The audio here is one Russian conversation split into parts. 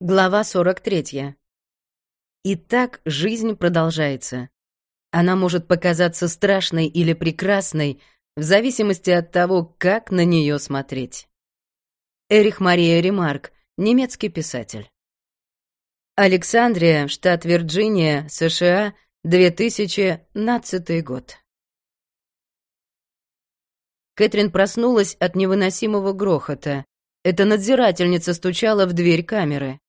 Глава 43. Итак, жизнь продолжается. Она может показаться страшной или прекрасной, в зависимости от того, как на нее смотреть. Эрих Мария Ремарк, немецкий писатель. Александрия, штат Вирджиния, США, 2012 год. Кэтрин проснулась от невыносимого грохота. Эта надзирательница стучала в дверь камеры.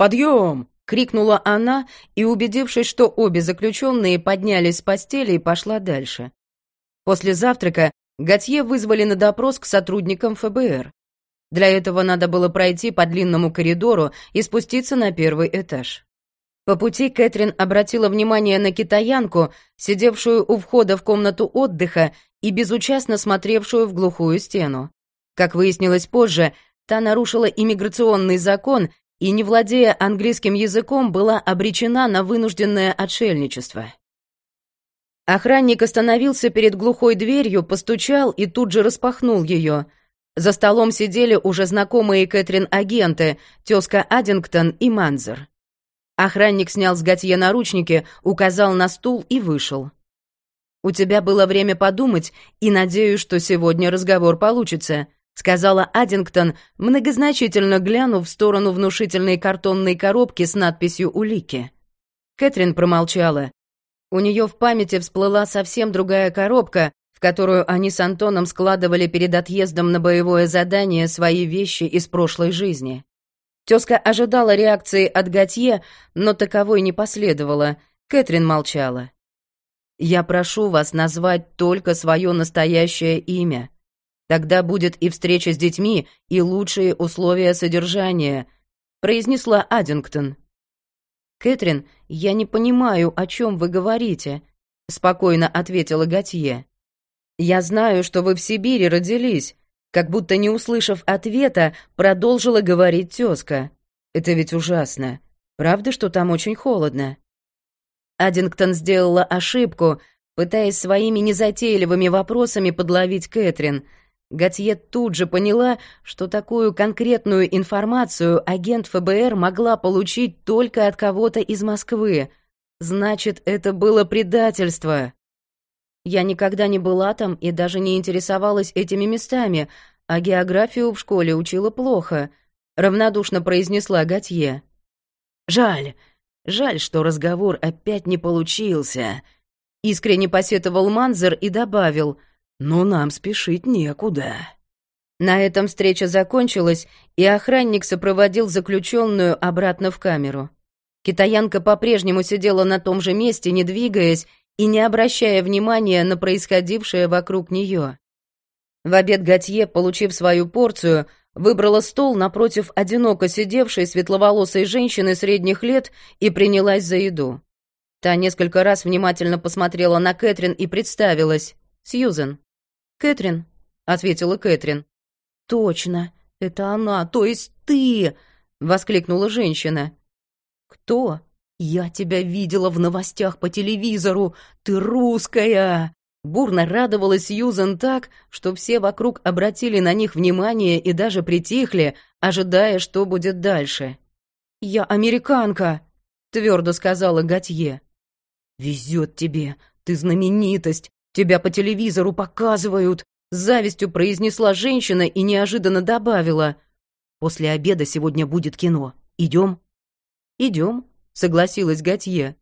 «Подъем!» — крикнула она и, убедившись, что обе заключенные поднялись с постели, пошла дальше. После завтрака Готье вызвали на допрос к сотрудникам ФБР. Для этого надо было пройти по длинному коридору и спуститься на первый этаж. По пути Кэтрин обратила внимание на китаянку, сидевшую у входа в комнату отдыха и безучастно смотревшую в глухую стену. Как выяснилось позже, та нарушила иммиграционный закон и, не владея английским языком, была обречена на вынужденное отшельничество. Охранник остановился перед глухой дверью, постучал и тут же распахнул ее. За столом сидели уже знакомые Кэтрин агенты, тезка Аддингтон и Манзер. Охранник снял с Готье наручники, указал на стул и вышел. «У тебя было время подумать, и надеюсь, что сегодня разговор получится», сказала Аддингтон, многозначительно глянув в сторону внушительной картонной коробки с надписью «Улики». Кэтрин промолчала. У нее в памяти всплыла совсем другая коробка, в которую они с Антоном складывали перед отъездом на боевое задание свои вещи из прошлой жизни. Тёзка ожидала реакции от Готье, но таковой не последовало. Кэтрин молчала. «Я прошу вас назвать только свое настоящее имя», Тогда будет и встреча с детьми, и лучшие условия содержания», — произнесла Аддингтон. «Кэтрин, я не понимаю, о чем вы говорите», — спокойно ответила Готье. «Я знаю, что вы в Сибири родились», как будто не услышав ответа, продолжила говорить тезка. «Это ведь ужасно. Правда, что там очень холодно?» Аддингтон сделала ошибку, пытаясь своими незатейливыми вопросами подловить Кэтрин — Готье тут же поняла, что такую конкретную информацию агент ФБР могла получить только от кого-то из Москвы. Значит, это было предательство. Я никогда не была там и даже не интересовалась этими местами, а географию в школе учила плохо, равнодушно произнесла Готье. Жаль, жаль, что разговор опять не получился. Искренне посетовал Манзер и добавил — но нам спешить некуда». На этом встреча закончилась, и охранник сопроводил заключенную обратно в камеру. Китаянка по-прежнему сидела на том же месте, не двигаясь и не обращая внимания на происходившее вокруг нее. В обед Готье, получив свою порцию, выбрала стол напротив одиноко сидевшей светловолосой женщины средних лет и принялась за еду. Та несколько раз внимательно посмотрела на Кэтрин и представилась. «Сьюзен». «Кэтрин», — ответила Кэтрин. «Точно, это она, то есть ты!» — воскликнула женщина. «Кто? Я тебя видела в новостях по телевизору. Ты русская!» Бурно радовалась Сьюзен так, что все вокруг обратили на них внимание и даже притихли, ожидая, что будет дальше. «Я американка», — твердо сказала Готье. «Везет тебе, ты знаменитость, Тебя по телевизору показывают!» С завистью произнесла женщина и неожиданно добавила. «После обеда сегодня будет кино. Идем?» «Идем», — согласилась Готье.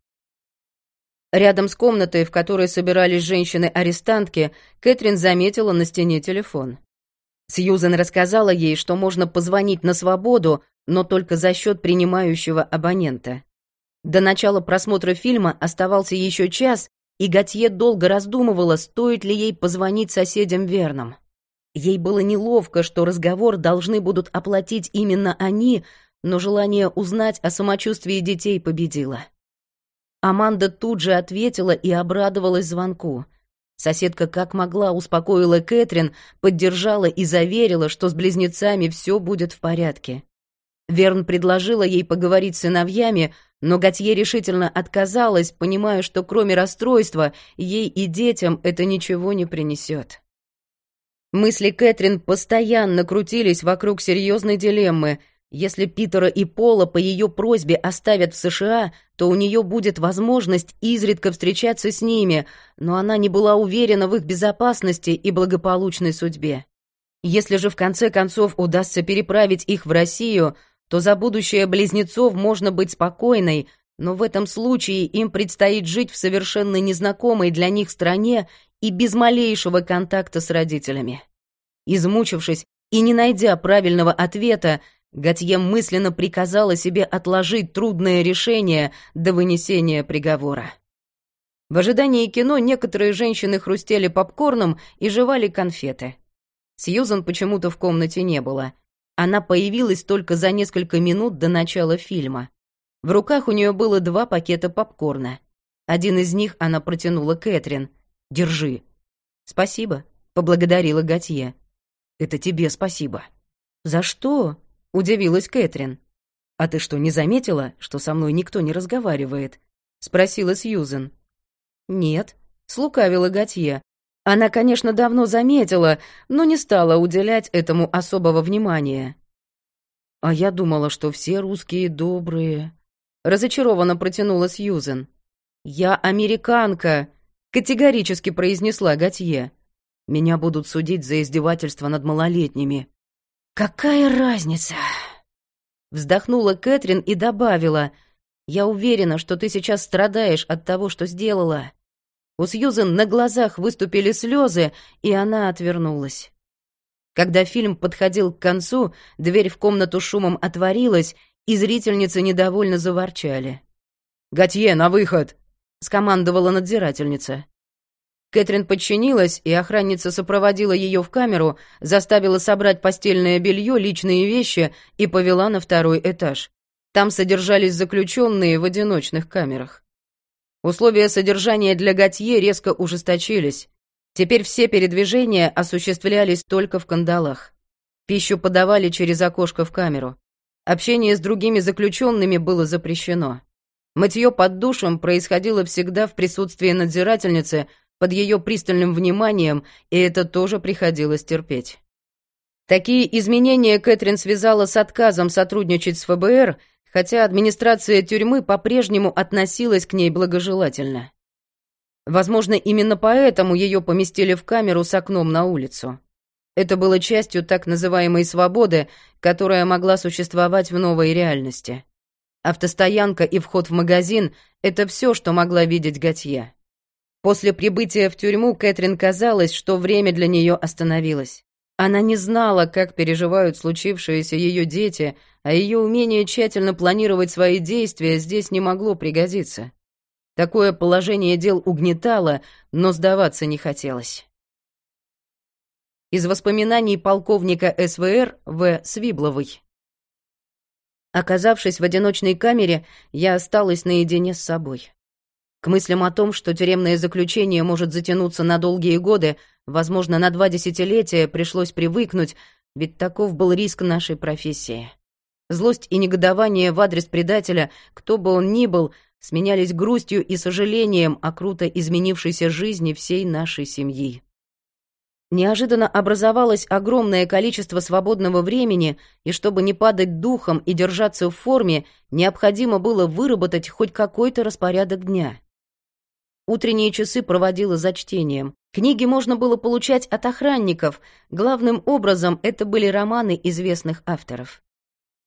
Рядом с комнатой, в которой собирались женщины-арестантки, Кэтрин заметила на стене телефон. Сьюзен рассказала ей, что можно позвонить на свободу, но только за счет принимающего абонента. До начала просмотра фильма оставался еще час, и Готье долго раздумывала, стоит ли ей позвонить соседям Верном. Ей было неловко, что разговор должны будут оплатить именно они, но желание узнать о самочувствии детей победило. Аманда тут же ответила и обрадовалась звонку. Соседка как могла успокоила Кэтрин, поддержала и заверила, что с близнецами все будет в порядке. Верн предложила ей поговорить с сыновьями, но Готье решительно отказалась, понимая, что кроме расстройства ей и детям это ничего не принесет. Мысли Кэтрин постоянно крутились вокруг серьезной дилеммы Если Питера и Пола по ее просьбе оставят в США, то у нее будет возможность изредка встречаться с ними, но она не была уверена в их безопасности и благополучной судьбе. Если же в конце концов удастся переправить их в Россию, то за будущее близнецов можно быть спокойной, но в этом случае им предстоит жить в совершенно незнакомой для них стране и без малейшего контакта с родителями. Измучившись и не найдя правильного ответа, Готье мысленно приказала себе отложить трудное решение до вынесения приговора. В ожидании кино некоторые женщины хрустели попкорном и жевали конфеты. Сьюзан почему-то в комнате не было. Она появилась только за несколько минут до начала фильма. В руках у нее было два пакета попкорна. Один из них она протянула Кэтрин. «Держи». «Спасибо», — поблагодарила Готье. «Это тебе спасибо». «За что?» — удивилась Кэтрин. «А ты что, не заметила, что со мной никто не разговаривает?» — спросила Сьюзен. «Нет», — слукавила Готье. Она, конечно, давно заметила, но не стала уделять этому особого внимания. «А я думала, что все русские добрые», — разочарованно протянула Сьюзен. «Я американка», — категорически произнесла Готье. «Меня будут судить за издевательство над малолетними». «Какая разница?» Вздохнула Кэтрин и добавила. «Я уверена, что ты сейчас страдаешь от того, что сделала». У Сьюзен на глазах выступили слезы, и она отвернулась. Когда фильм подходил к концу, дверь в комнату шумом отворилась, и зрительницы недовольно заворчали. «Готье, на выход!» — скомандовала надзирательница. Кэтрин подчинилась, и охранница сопроводила ее в камеру, заставила собрать постельное белье, личные вещи и повела на второй этаж. Там содержались заключенные в одиночных камерах. Условия содержания для Готье резко ужесточились. Теперь все передвижения осуществлялись только в кандалах. Пищу подавали через окошко в камеру. Общение с другими заключенными было запрещено. Мытье под душем происходило всегда в присутствии надзирательницы, под ее пристальным вниманием, и это тоже приходилось терпеть. Такие изменения Кэтрин связала с отказом сотрудничать с ФБР, хотя администрация тюрьмы по-прежнему относилась к ней благожелательно. Возможно, именно поэтому ее поместили в камеру с окном на улицу. Это было частью так называемой свободы, которая могла существовать в новой реальности. Автостоянка и вход в магазин — это все, что могла видеть Готье. После прибытия в тюрьму Кэтрин казалось, что время для нее остановилось. Она не знала, как переживают случившееся ее дети, а ее умение тщательно планировать свои действия здесь не могло пригодиться. Такое положение дел угнетало, но сдаваться не хотелось. Из воспоминаний полковника СВР В. Свибловой. Оказавшись в одиночной камере, я осталась наедине с собой. К мыслям о том, что тюремное заключение может затянуться на долгие годы, возможно, на два десятилетия, пришлось привыкнуть, ведь таков был риск нашей профессии. Злость и негодование в адрес предателя, кто бы он ни был, сменялись грустью и сожалением о круто изменившейся жизни всей нашей семьи. Неожиданно образовалось огромное количество свободного времени, и чтобы не падать духом и держаться в форме, необходимо было выработать хоть какой-то распорядок дня. Утренние часы проводила за чтением. Книги можно было получать от охранников. Главным образом это были романы известных авторов.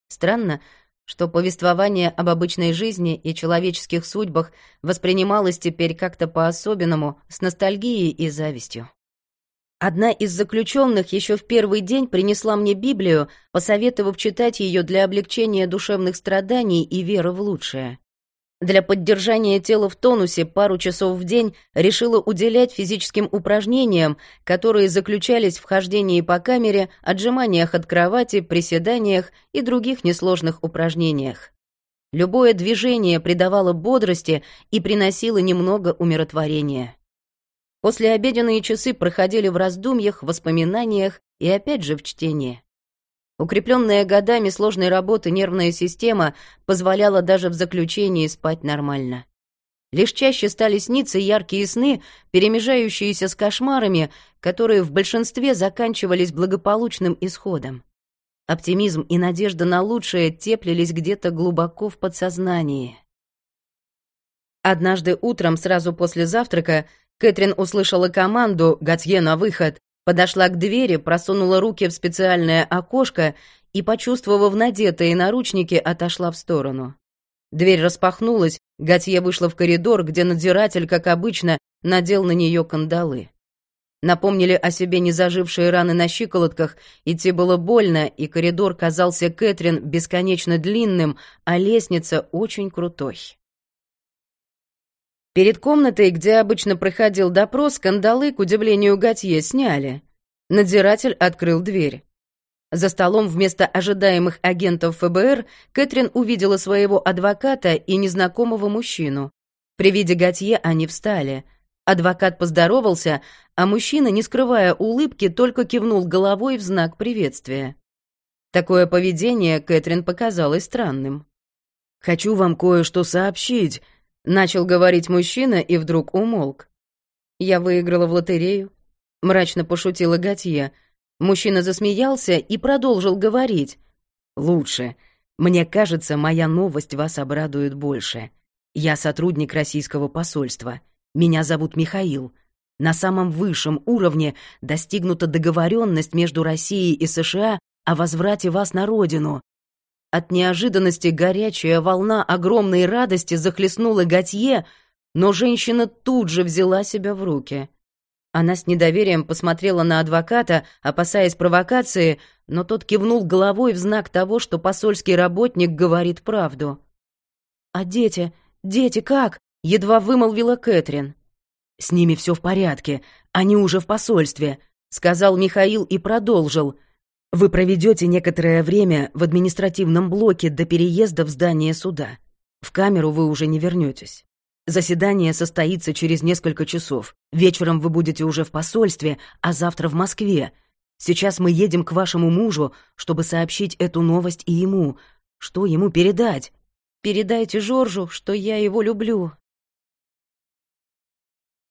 Странно, что повествование об обычной жизни и человеческих судьбах воспринималось теперь как-то по-особенному, с ностальгией и завистью. Одна из заключенных еще в первый день принесла мне Библию, посоветовав читать ее для облегчения душевных страданий и веры в лучшее. Для поддержания тела в тонусе пару часов в день решила уделять физическим упражнениям, которые заключались в хождении по камере, отжиманиях от кровати, приседаниях и других несложных упражнениях. Любое движение придавало бодрости и приносило немного умиротворения. После обеденные часы проходили в раздумьях, воспоминаниях и опять же в чтении. Укрепленная годами сложной работы нервная система позволяла даже в заключении спать нормально. Лишь чаще стали сниться яркие сны, перемежающиеся с кошмарами, которые в большинстве заканчивались благополучным исходом. Оптимизм и надежда на лучшее теплились где-то глубоко в подсознании. Однажды утром, сразу после завтрака, Кэтрин услышала команду «Готье на выход», подошла к двери, просунула руки в специальное окошко и, почувствовав надетые наручники, отошла в сторону. Дверь распахнулась, Готье вышла в коридор, где надзиратель, как обычно, надел на нее кандалы. Напомнили о себе незажившие раны на щиколотках, идти было больно, и коридор казался Кэтрин бесконечно длинным, а лестница очень крутой. Перед комнатой, где обычно проходил допрос, скандалы, к удивлению Готье, сняли. Надзиратель открыл дверь. За столом вместо ожидаемых агентов ФБР Кэтрин увидела своего адвоката и незнакомого мужчину. При виде Готье они встали. Адвокат поздоровался, а мужчина, не скрывая улыбки, только кивнул головой в знак приветствия. Такое поведение Кэтрин показалось странным. «Хочу вам кое-что сообщить», Начал говорить мужчина и вдруг умолк. Я выиграла в лотерею. Мрачно пошутила Готье. Мужчина засмеялся и продолжил говорить. «Лучше. Мне кажется, моя новость вас обрадует больше. Я сотрудник российского посольства. Меня зовут Михаил. На самом высшем уровне достигнута договоренность между Россией и США о возврате вас на родину. От неожиданности горячая волна огромной радости захлестнула Готье, но женщина тут же взяла себя в руки. Она с недоверием посмотрела на адвоката, опасаясь провокации, но тот кивнул головой в знак того, что посольский работник говорит правду. «А дети? Дети как?» — едва вымолвила Кэтрин. «С ними все в порядке, они уже в посольстве», — сказал Михаил и продолжил — вы проведете некоторое время в административном блоке до переезда в здание суда. В камеру вы уже не вернетесь. Заседание состоится через несколько часов. Вечером вы будете уже в посольстве, а завтра в Москве. Сейчас мы едем к вашему мужу, чтобы сообщить эту новость и ему. Что ему передать? Передайте Жоржу, что я его люблю.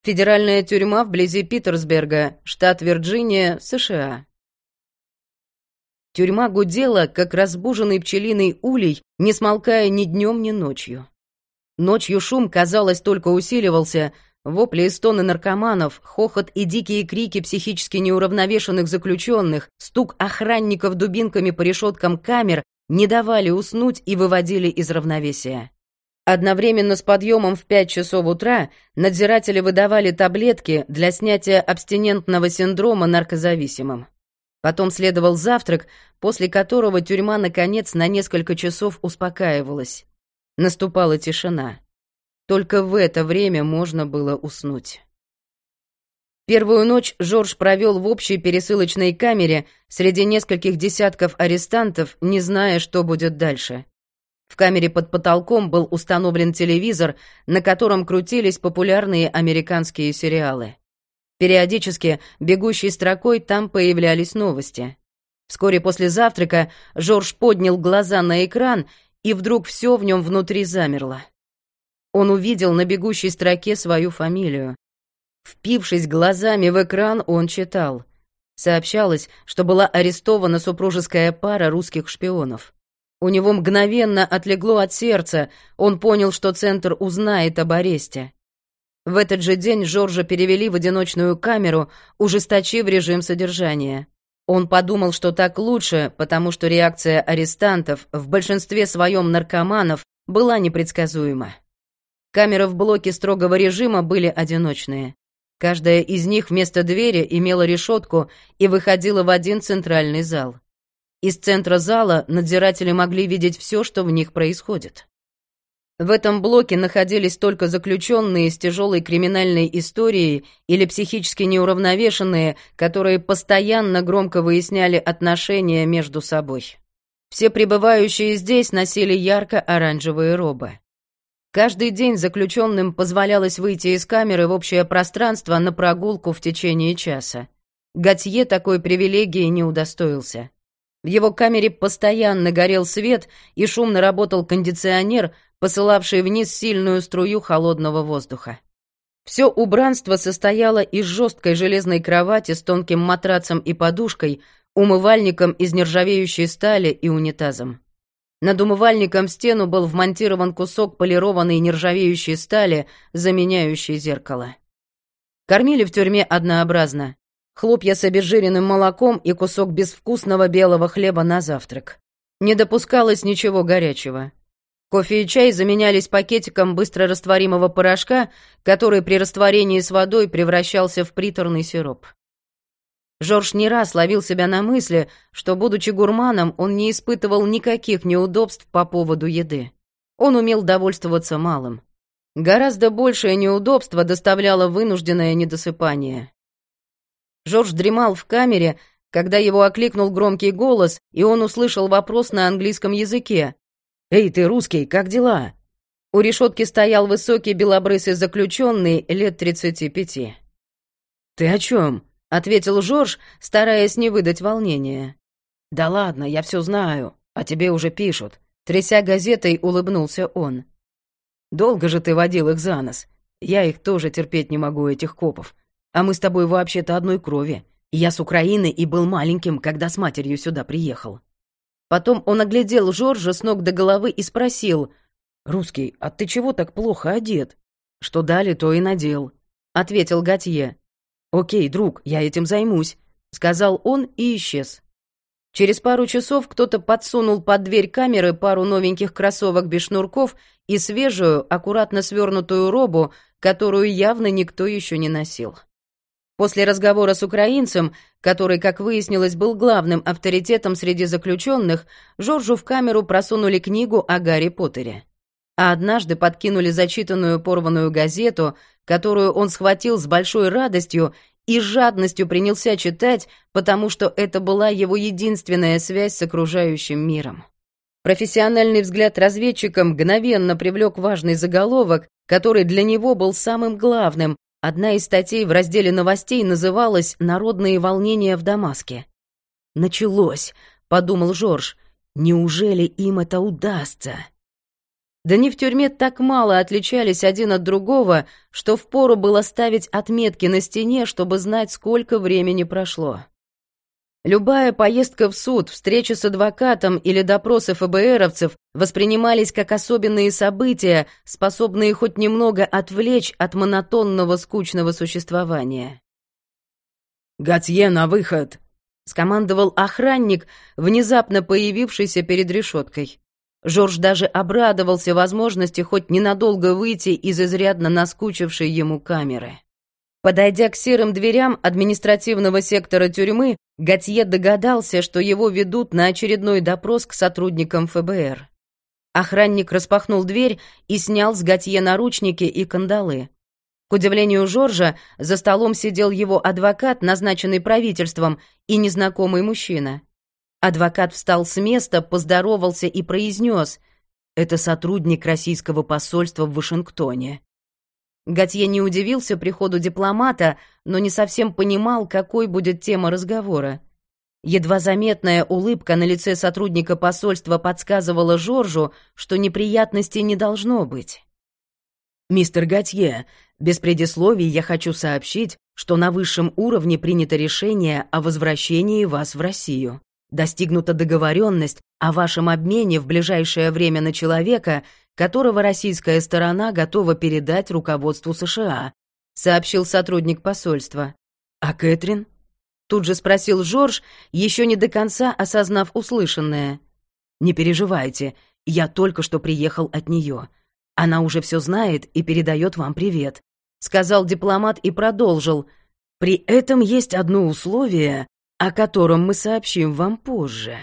Федеральная тюрьма вблизи Питерсберга, штат Вирджиния, США. Тюрьма гудела, как разбуженный пчелиный улей, не смолкая ни днем, ни ночью. Ночью шум, казалось, только усиливался, вопли и стоны наркоманов, хохот и дикие крики психически неуравновешенных заключенных, стук охранников дубинками по решеткам камер не давали уснуть и выводили из равновесия. Одновременно с подъемом в 5 часов утра надзиратели выдавали таблетки для снятия абстинентного синдрома наркозависимым. Потом следовал завтрак, после которого тюрьма, наконец, на несколько часов успокаивалась. Наступала тишина. Только в это время можно было уснуть. Первую ночь Жорж провел в общей пересылочной камере среди нескольких десятков арестантов, не зная, что будет дальше. В камере под потолком был установлен телевизор, на котором крутились популярные американские сериалы. Периодически, бегущей строкой, там появлялись новости. Вскоре после завтрака Жорж поднял глаза на экран, и вдруг все в нем внутри замерло. Он увидел на бегущей строке свою фамилию. Впившись глазами в экран, он читал. Сообщалось, что была арестована супружеская пара русских шпионов. У него мгновенно отлегло от сердца, он понял, что Центр узнает об аресте. В этот же день Жоржа перевели в одиночную камеру, ужесточив режим содержания. Он подумал, что так лучше, потому что реакция арестантов, в большинстве своем наркоманов, была непредсказуема. Камеры в блоке строгого режима были одиночные. Каждая из них вместо двери имела решетку и выходила в один центральный зал. Из центра зала надзиратели могли видеть все, что в них происходит. В этом блоке находились только заключенные с тяжелой криминальной историей или психически неуравновешенные, которые постоянно громко выясняли отношения между собой. Все пребывающие здесь носили ярко-оранжевые робы. Каждый день заключенным позволялось выйти из камеры в общее пространство на прогулку в течение часа. Готье такой привилегии не удостоился. В его камере постоянно горел свет и шумно работал кондиционер, посылавший вниз сильную струю холодного воздуха. Все убранство состояло из жесткой железной кровати с тонким матрацем и подушкой, умывальником из нержавеющей стали и унитазом. Над умывальником в стену был вмонтирован кусок полированной нержавеющей стали, заменяющей зеркало. Кормили в тюрьме однообразно. Хлопья с обезжиренным молоком и кусок безвкусного белого хлеба на завтрак. Не допускалось ничего горячего. Кофе и чай заменялись пакетиком быстрорастворимого порошка, который при растворении с водой превращался в приторный сироп. Жорж не раз ловил себя на мысли, что, будучи гурманом, он не испытывал никаких неудобств по поводу еды. Он умел довольствоваться малым. Гораздо большее неудобство доставляло вынужденное недосыпание. Жорж дремал в камере, когда его окликнул громкий голос, и он услышал вопрос на английском языке. «Эй, ты русский, как дела?» У решетки стоял высокий белобрысый заключенный лет тридцати пяти. «Ты о чем?» ответил Жорж, стараясь не выдать волнения. Да ладно, я все знаю, а тебе уже пишут. Тряся газетой, улыбнулся он. Долго же ты водил их за нос. Я их тоже терпеть не могу, этих копов. А мы с тобой вообще-то одной крови. Я с Украины и был маленьким, когда с матерью сюда приехал. Потом он оглядел Жоржа с ног до головы и спросил. «Русский, а ты чего так плохо одет?» «Что дали, то и надел», — ответил Готье. «Окей, друг, я этим займусь», — сказал он и исчез. Через пару часов кто-то подсунул под дверь камеры пару новеньких кроссовок без шнурков и свежую, аккуратно свернутую робу, которую явно никто еще не носил. После разговора с украинцем, который, как выяснилось, был главным авторитетом среди заключенных, Жоржу в камеру просунули книгу о Гарри Поттере. А однажды подкинули зачитанную порванную газету, которую он схватил с большой радостью и жадностью принялся читать, потому что это была его единственная связь с окружающим миром. Профессиональный взгляд разведчика мгновенно привлек важный заголовок, который для него был самым главным. Одна из статей в разделе новостей называлась «Народные волнения в Дамаске». «Началось», — подумал Жорж. «Неужели им это удастся?» Да не в тюрьме так мало отличались один от другого, что впору было ставить отметки на стене, чтобы знать, сколько времени прошло. Любая поездка в суд, встреча с адвокатом или допросы ФБРовцев воспринимались как особенные события, способные хоть немного отвлечь от монотонного скучного существования. «Готье, на выход!» — скомандовал охранник, внезапно появившийся перед решеткой. Жорж даже обрадовался возможности хоть ненадолго выйти из изрядно наскучившей ему камеры. Подойдя к серым дверям административного сектора тюрьмы, Готье догадался, что его ведут на очередной допрос к сотрудникам ФБР. Охранник распахнул дверь и снял с Готье наручники и кандалы. К удивлению Жоржа, за столом сидел его адвокат, назначенный правительством, и незнакомый мужчина. Адвокат встал с места, поздоровался и произнес «Это сотрудник российского посольства в Вашингтоне». Готье не удивился приходу дипломата, но не совсем понимал, какой будет тема разговора. Едва заметная улыбка на лице сотрудника посольства подсказывала Жоржу, что неприятностей не должно быть. «Мистер Готье, без предисловий я хочу сообщить, что на высшем уровне принято решение о возвращении вас в Россию достигнута договоренность о вашем обмене в ближайшее время на человека, которого российская сторона готова передать руководству США», сообщил сотрудник посольства. «А Кэтрин?» Тут же спросил Жорж, еще не до конца осознав услышанное. «Не переживайте, я только что приехал от нее. Она уже все знает и передает вам привет», сказал дипломат и продолжил. «При этом есть одно условие, о котором мы сообщим вам позже.